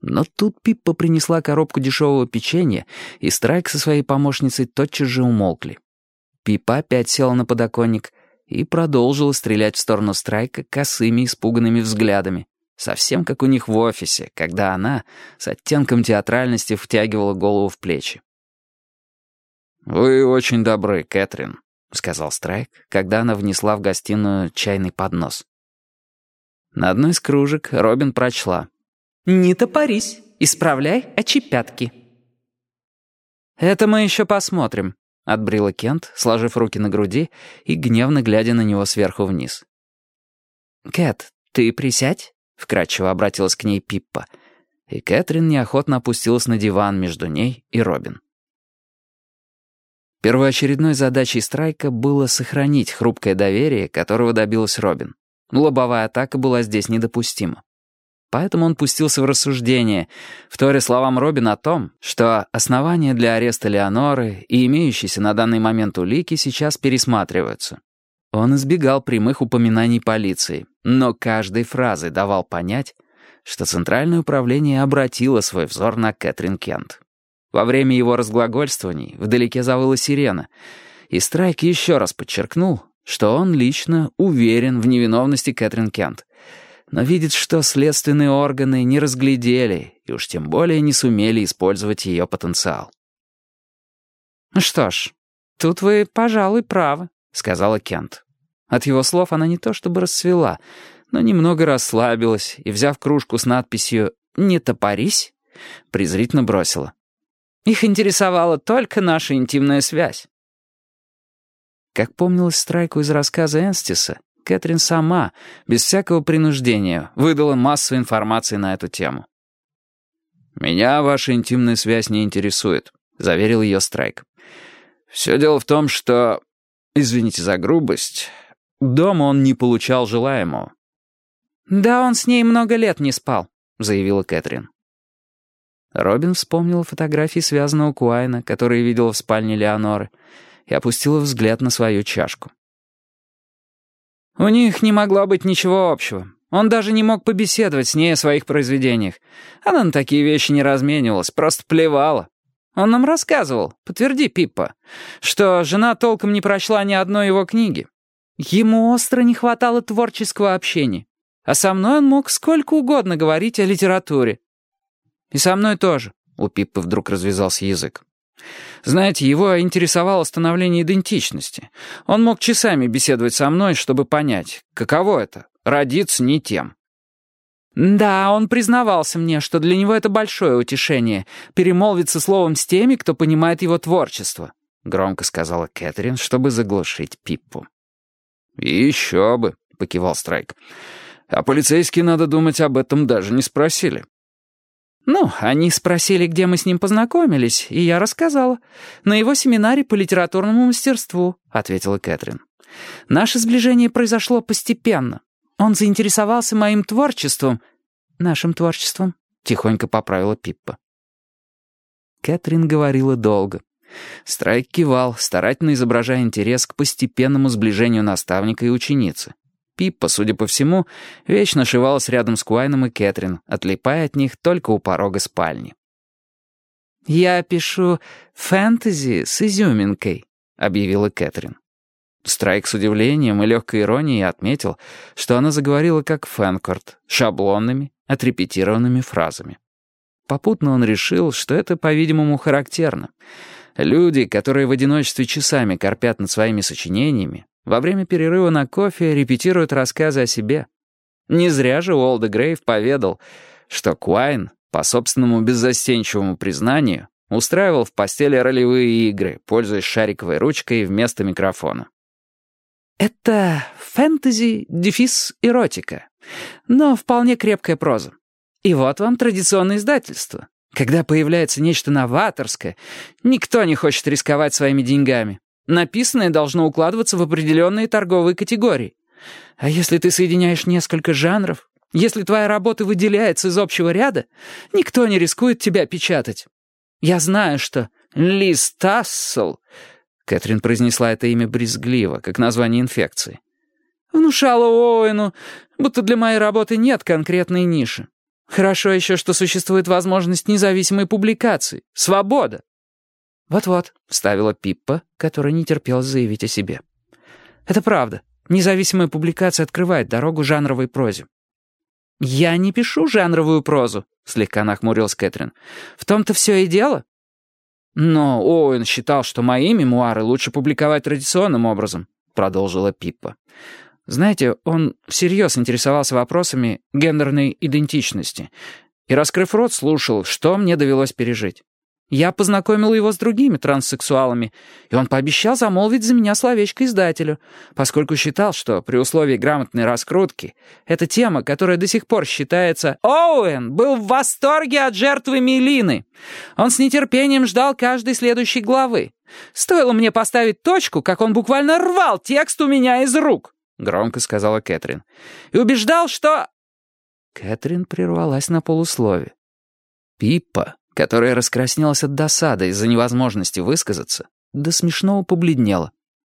Но тут Пиппа принесла коробку дешевого печенья, и Страйк со своей помощницей тотчас же умолкли. Пиппа опять села на подоконник и продолжила стрелять в сторону Страйка косыми испуганными взглядами, совсем как у них в офисе, когда она с оттенком театральности втягивала голову в плечи. «Вы очень добры, Кэтрин», — сказал Страйк, когда она внесла в гостиную чайный поднос. На одной из кружек Робин прочла. «Не топорись, исправляй очепятки». «Это мы еще посмотрим», — отбрила Кент, сложив руки на груди и гневно глядя на него сверху вниз. «Кэт, ты присядь?» — вкратчиво обратилась к ней Пиппа. И Кэтрин неохотно опустилась на диван между ней и Робин. Первоочередной задачей Страйка было сохранить хрупкое доверие, которого добилась Робин. Лобовая атака была здесь недопустима. Поэтому он пустился в рассуждение, вторя словам Робин о том, что основания для ареста Леоноры и имеющиеся на данный момент улики сейчас пересматриваются. Он избегал прямых упоминаний полиции, но каждой фразой давал понять, что Центральное управление обратило свой взор на Кэтрин Кент. Во время его разглагольствований вдалеке завыла сирена, и Страйк еще раз подчеркнул, что он лично уверен в невиновности Кэтрин Кент, но видит, что следственные органы не разглядели и уж тем более не сумели использовать ее потенциал. «Что ж, тут вы, пожалуй, правы», — сказала Кент. От его слов она не то чтобы расцвела, но немного расслабилась и, взяв кружку с надписью «Не топорись», презрительно бросила. Их интересовала только наша интимная связь. Как помнилось Страйку из рассказа Энстиса, Кэтрин сама, без всякого принуждения, выдала массу информации на эту тему. «Меня ваша интимная связь не интересует», — заверил ее Страйк. «Все дело в том, что, извините за грубость, дома он не получал желаемого». «Да он с ней много лет не спал», — заявила Кэтрин. Робин вспомнила фотографии связанного Куайна, которые видела в спальне Леоноры, и опустила взгляд на свою чашку. «У них не могло быть ничего общего. Он даже не мог побеседовать с ней о своих произведениях. Она на такие вещи не разменивалась, просто плевала. Он нам рассказывал, подтверди, Пиппа, что жена толком не прочла ни одной его книги. Ему остро не хватало творческого общения. А со мной он мог сколько угодно говорить о литературе. И со мной тоже. У Пиппы вдруг развязался язык. Знаете, его интересовало становление идентичности. Он мог часами беседовать со мной, чтобы понять, каково это — родиться не тем. «Да, он признавался мне, что для него это большое утешение — перемолвиться словом с теми, кто понимает его творчество», — громко сказала Кэтрин, чтобы заглушить Пиппу. еще бы», — покивал Страйк. «А полицейские, надо думать, об этом даже не спросили». «Ну, они спросили, где мы с ним познакомились, и я рассказала. На его семинаре по литературному мастерству», — ответила Кэтрин. «Наше сближение произошло постепенно. Он заинтересовался моим творчеством». «Нашим творчеством», — тихонько поправила Пиппа. Кэтрин говорила долго. Страйк кивал, старательно изображая интерес к постепенному сближению наставника и ученицы. Пиппа, судя по всему, вечно шивалась рядом с Куайном и Кэтрин, отлипая от них только у порога спальни. «Я пишу фэнтези с изюминкой», — объявила Кэтрин. Страйк с удивлением и легкой иронией отметил, что она заговорила как Фэнкорт, шаблонными, отрепетированными фразами. Попутно он решил, что это, по-видимому, характерно. Люди, которые в одиночестве часами корпят над своими сочинениями, во время перерыва на кофе репетируют рассказы о себе. Не зря же Уолда Грейв поведал, что Куайн, по собственному беззастенчивому признанию, устраивал в постели ролевые игры, пользуясь шариковой ручкой вместо микрофона. «Это фэнтези, дефис, эротика, но вполне крепкая проза. И вот вам традиционное издательство. Когда появляется нечто новаторское, никто не хочет рисковать своими деньгами. Написанное должно укладываться в определенные торговые категории. А если ты соединяешь несколько жанров, если твоя работа выделяется из общего ряда, никто не рискует тебя печатать. Я знаю, что Лиз Тассел, Кэтрин произнесла это имя брезгливо, как название инфекции, внушала Оуэну, будто для моей работы нет конкретной ниши. Хорошо еще, что существует возможность независимой публикации. Свобода. «Вот-вот», — вставила Пиппа, которая не терпела заявить о себе. «Это правда. Независимая публикация открывает дорогу жанровой прозе». «Я не пишу жанровую прозу», — слегка нахмурилась Кэтрин. «В том-то все и дело». «Но Оуэн считал, что мои мемуары лучше публиковать традиционным образом», — продолжила Пиппа. «Знаете, он всерьез интересовался вопросами гендерной идентичности и, раскрыв рот, слушал, что мне довелось пережить. Я познакомил его с другими транссексуалами, и он пообещал замолвить за меня словечко издателю, поскольку считал, что при условии грамотной раскрутки эта тема, которая до сих пор считается «Оуэн был в восторге от жертвы Мелины. Он с нетерпением ждал каждой следующей главы. Стоило мне поставить точку, как он буквально рвал текст у меня из рук», — громко сказала Кэтрин, «и убеждал, что...» Кэтрин прервалась на полуслове. Пиппа которая раскраснелась от досады из-за невозможности высказаться, до смешного побледнела.